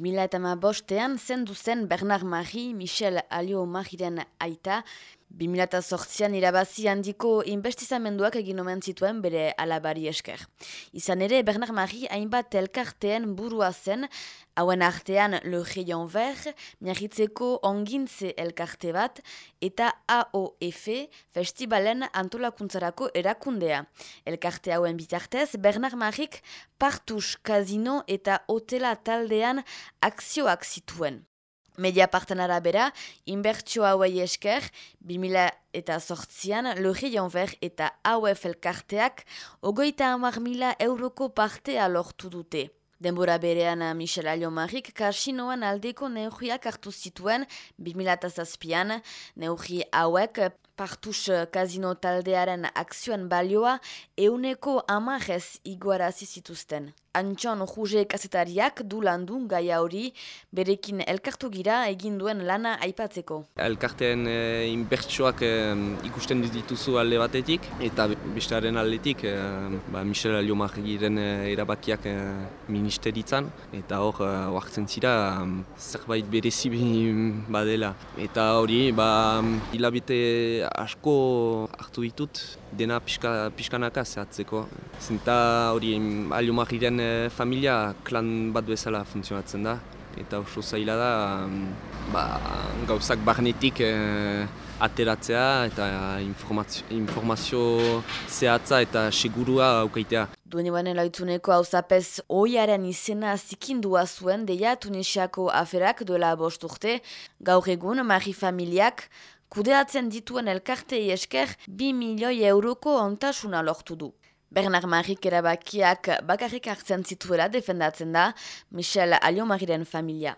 2008an zendu zen Bernard Marie, Michel Alio Mariren aita, 2008an irabazi handiko investizamenduak egin omen zituen bere alabari esker. Izan ere, Bernard Marie hainbat elkarteen burua zen, hauen artean Le Rayon Vert, miagitzeko ongintze elkarte bat, eta AOF, festivalen antolakuntzarako erakundea. Elkarte hauen bitartez, Bernard Marik partus, kazino eta hotela taldean akzioak zituen. Media parten arabera, inbertsio hauei esker, 2000 eta sortzian, Lorri Jonver eta AOF elkarteak, ogoita amar mila euroko partea lortu dute. Denbora berean Michel Aliomarik karsinoan aldeko neurriak hartu zituen 2008an, neurri hauek partus kazino taldearen akzioan balioa euneko amarez iguarazi zituzten. Antxon Juge kazetariak du landu gaia hori berekin elkartu gira egin duen lana aipatzeko. Elkarteen e, inbertsuak eh, ikusten dituzu alde batetik eta bestearen aldetik e, ba, Michel Aliomargiren e, erabakiak e, ministeritzan eta hor oartzen zira zerbait berezi badela. Eta hori ba, hilabete asko hartu ditut dena pixka, pixkanaka zehatzeko. Zinta hori Aliomargiren Eh, familia klan bat bezala funtzionatzen da. Eta oso zaila da mm, ba, gauzak barnetik eh, ateratzea eta informazio, informazio zehatza eta segurua aukaitea. Duen ibane loitzuneko hau zapez oiaren izena zikindua zuen deia Tunisiako aferak duela bost urte. Gaur egun, mari familiak kudeatzen dituen elkartei esker 2 milioi euroko ontasuna lortu du. Bernard Marik erabakiak bakarrik hartzen zituela defendatzen da Michel Aliomariren familia.